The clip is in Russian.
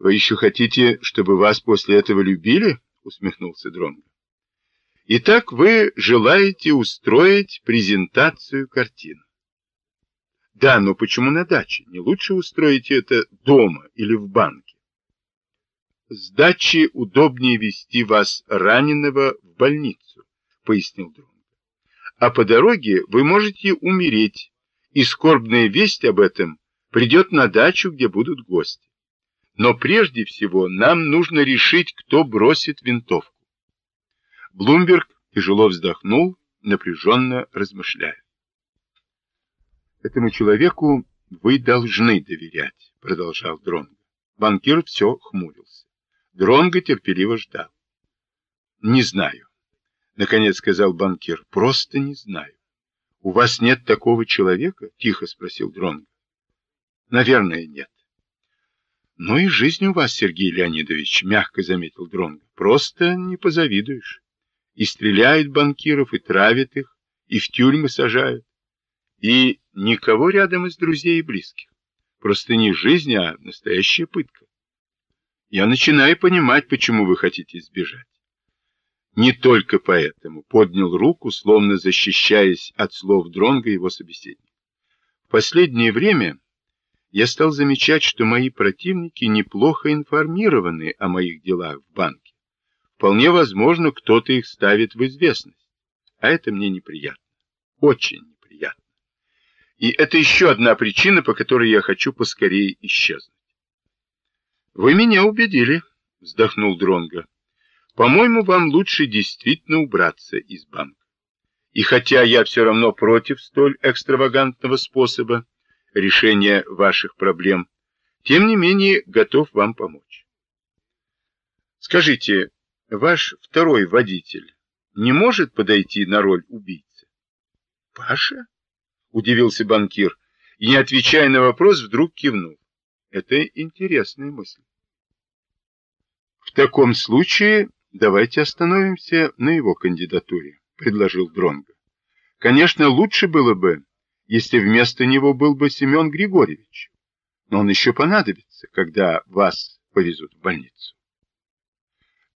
Вы еще хотите, чтобы вас после этого любили? Усмехнулся Дронго. Итак, вы желаете устроить презентацию картин. Да, но почему на даче? Не лучше устроить это дома или в банке? С дачи удобнее вести вас раненого в больницу, пояснил Дронго. А по дороге вы можете умереть, и скорбная весть об этом придет на дачу, где будут гости. Но прежде всего нам нужно решить, кто бросит винтовку. Блумберг тяжело вздохнул, напряженно размышляя. Этому человеку вы должны доверять, продолжал Дронго. Банкир все хмурился. Дронго терпеливо ждал. Не знаю, наконец сказал банкир. Просто не знаю. У вас нет такого человека? Тихо спросил Дронго. Наверное, нет. Ну и жизнь у вас, Сергей Леонидович, мягко заметил Дронго. Просто не позавидуешь. И стреляют банкиров, и травят их, и в тюрьмы сажают. И никого рядом из друзей и близких. Просто не жизнь, а настоящая пытка. Я начинаю понимать, почему вы хотите сбежать. Не только поэтому поднял руку, словно защищаясь от слов Дронга его собеседника. В последнее время я стал замечать, что мои противники неплохо информированы о моих делах в банке. Вполне возможно, кто-то их ставит в известность. А это мне неприятно. Очень неприятно. И это еще одна причина, по которой я хочу поскорее исчезнуть. Вы меня убедили, вздохнул Дронга. По-моему, вам лучше действительно убраться из банка. И хотя я все равно против столь экстравагантного способа, решения ваших проблем, тем не менее готов вам помочь. Скажите, ваш второй водитель не может подойти на роль убийцы? Паша? Удивился банкир и, не отвечая на вопрос, вдруг кивнул. Это интересная мысль. В таком случае давайте остановимся на его кандидатуре, предложил Дронго. Конечно, лучше было бы, если вместо него был бы Семен Григорьевич. Но он еще понадобится, когда вас повезут в больницу.